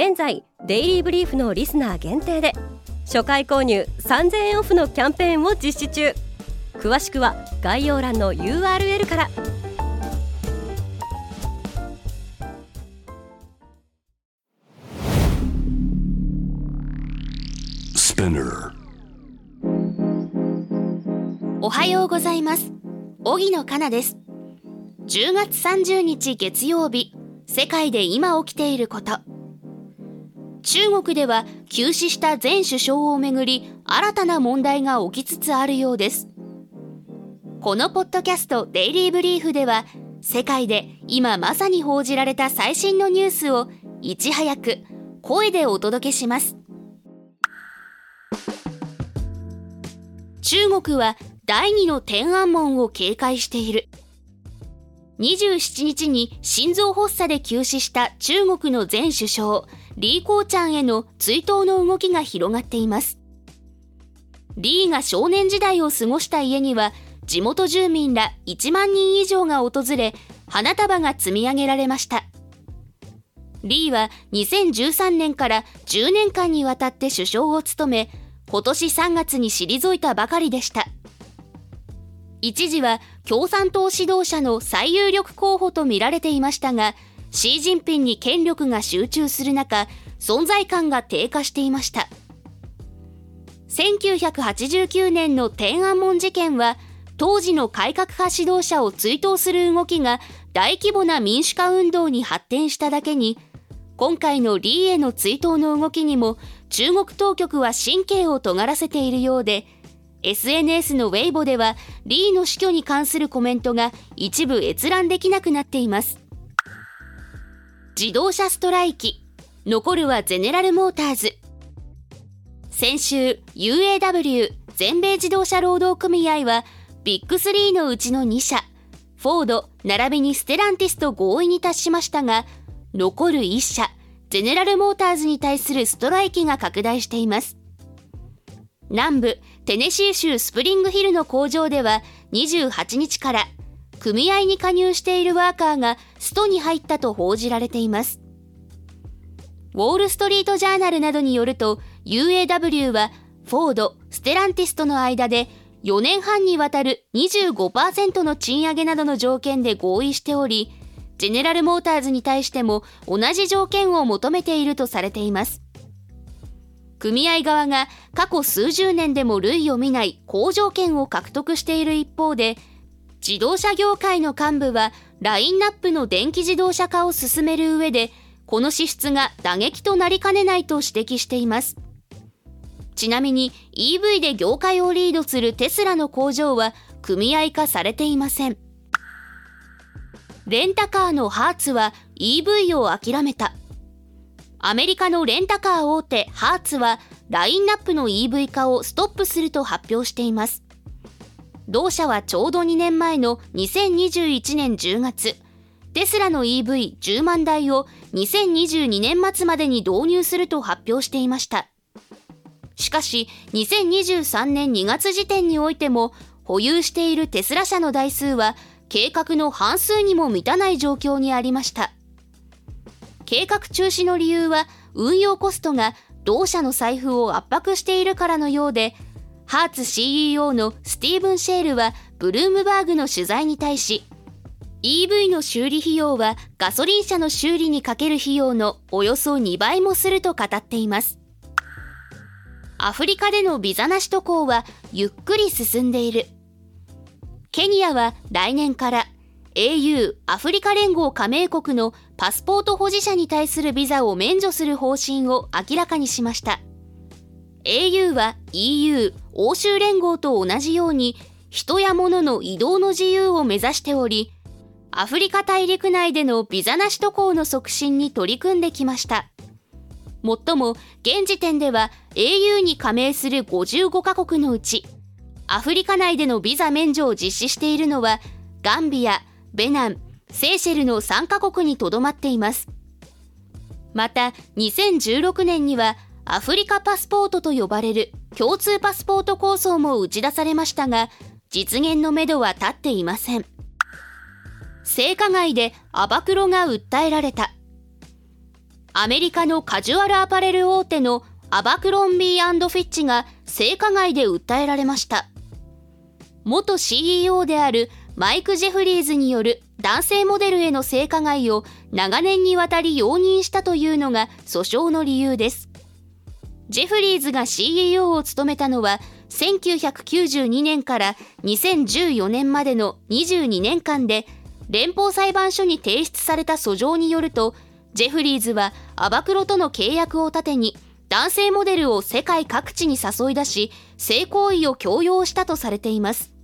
現在デイリーブリーフのリスナー限定で初回購入3000円オフのキャンペーンを実施中。詳しくは概要欄の URL から。おはようございます。荻野かなです。10月30日月曜日世界で今起きていること中国では急死した前首相をめぐり新たな問題が起きつつあるようです。このポッドキャストデイリーブリーフでは世界で今まさに報じられた最新のニュースをいち早く声でお届けします。中国は第二の天安門を警戒している。27日に心臓発作で急死した中国の前首相リー・コーちゃんへの追悼の動きが広がっています。リーが少年時代を過ごした家には、地元住民ら1万人以上が訪れ、花束が積み上げられました。リーは2013年から10年間にわたって首相を務め、今年3月に退いたばかりでした。一時は共産党指導者の最有力候補と見られていましたが、シー・ジンピンに権力が集中する中、存在感が低下していました。1989年の天安門事件は、当時の改革派指導者を追悼する動きが大規模な民主化運動に発展しただけに、今回のリーへの追悼の動きにも中国当局は神経を尖らせているようで、SNS のウェイボではリーの死去に関するコメントが一部閲覧できなくなっています。自動車ストライキ。残るはゼネラルモーターズ。先週 UAW 全米自動車労働組合はビッグ3のうちの2社フォード並びにステランティスと合意に達しましたが残る1社ゼネラルモーターズに対するストライキが拡大しています。南部テネシー州スプリングヒルの工場では28日から組合に加入しているワーカーがストに入ったと報じられています。ウォール・ストリート・ジャーナルなどによると UAW はフォード、ステランティスとの間で4年半にわたる25%の賃上げなどの条件で合意しており、ジェネラル・モーターズに対しても同じ条件を求めているとされています。組合側が過去数十年でも類を見ない好条件を獲得している一方で、自動車業界の幹部はラインナップの電気自動車化を進める上でこの支出が打撃となりかねないと指摘しています。ちなみに EV で業界をリードするテスラの工場は組合化されていません。レンタカーのハーツは EV を諦めた。アメリカのレンタカー大手ハーツはラインナップの EV 化をストップすると発表しています同社はちょうど2年前の2021年10月、テスラの EV10 万台を2022年末までに導入すると発表していました。しかし、2023年2月時点においても、保有しているテスラ社の台数は、計画の半数にも満たない状況にありました。計画中止の理由は、運用コストが同社の財布を圧迫しているからのようで、ハーツ CEO のスティーブン・シェールはブルームバーグの取材に対し EV の修理費用はガソリン車の修理にかける費用のおよそ2倍もすると語っています。アフリカでのビザなし渡航はゆっくり進んでいる。ケニアは来年から AU アフリカ連合加盟国のパスポート保持者に対するビザを免除する方針を明らかにしました。au は EU 欧州連合と同じように人や物の移動の自由を目指しておりアフリカ大陸内でのビザなし渡航の促進に取り組んできました。もっとも現時点では au に加盟する55カ国のうちアフリカ内でのビザ免除を実施しているのはガンビア、ベナン、セーシェルの3カ国にとどまっています。また2016年にはアフリカパスポートと呼ばれる共通パスポート構想も打ち出されましたが実現のめどは立っていません。性加害でアバクロが訴えられた。アメリカのカジュアルアパレル大手のアバクロンビーフィッチが性加害で訴えられました。元 CEO であるマイク・ジェフリーズによる男性モデルへの性加害を長年にわたり容認したというのが訴訟の理由です。ジェフリーズが CEO を務めたのは1992年から2014年までの22年間で連邦裁判所に提出された訴状によるとジェフリーズはアバクロとの契約を盾に男性モデルを世界各地に誘い出し性行為を強要したとされています。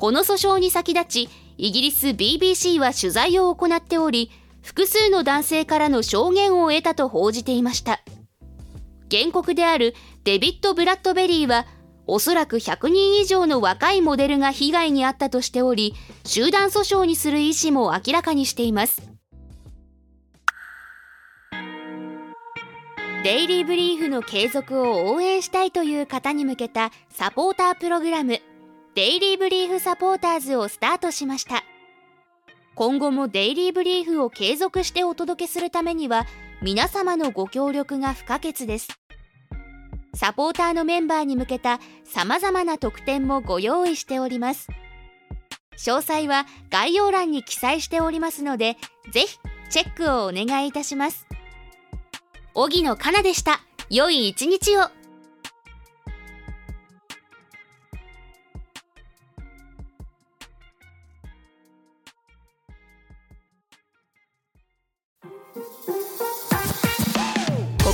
この訴訟に先立ちイギリス BBC は取材を行っており複数の男性からの証言を得たと報じていました。原告であるデビッド・ブラッドベリーはおそらく100人以上の若いモデルが被害に遭ったとしており集団訴訟にする意思も明らかにしています。デイリーブリーフの継続を応援したいという方に向けたサポータープログラム。デイリーブリーフサポーターズをスタートしました今後もデイリーブリーフを継続してお届けするためには皆様のご協力が不可欠ですサポーターのメンバーに向けた様々な特典もご用意しております詳細は概要欄に記載しておりますのでぜひチェックをお願いいたします荻野かなでした。良い一日を。